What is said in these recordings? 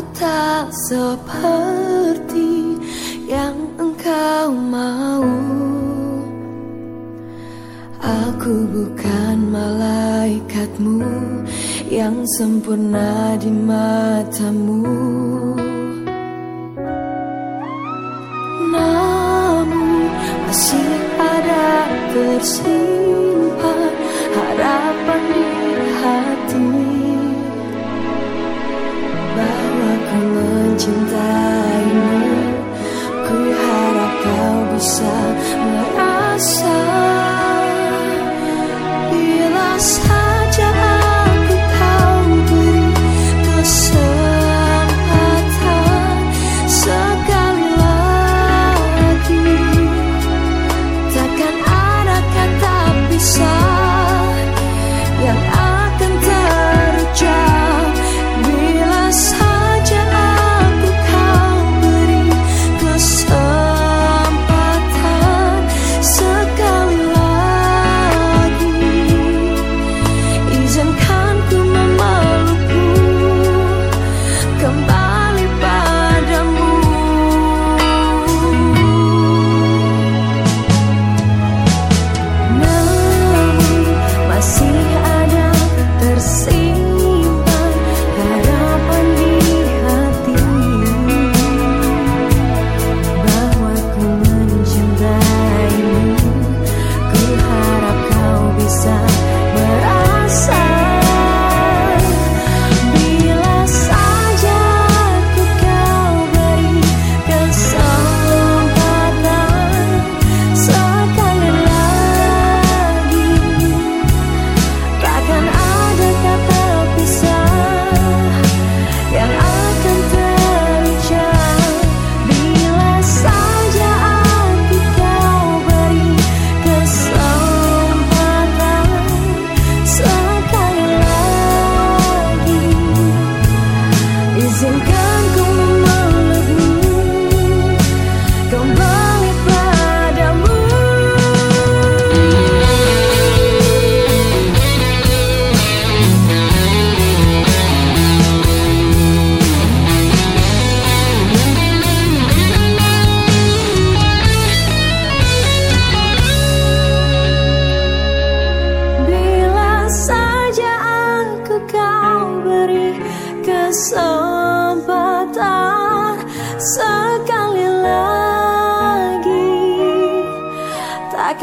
Tak seperti yang engkau mau. Aku bukan malaikatmu yang sempurna di matamu. Namun masih ada tersimpan harapan di hati 现在。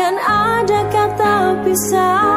Takkan ada kata pisah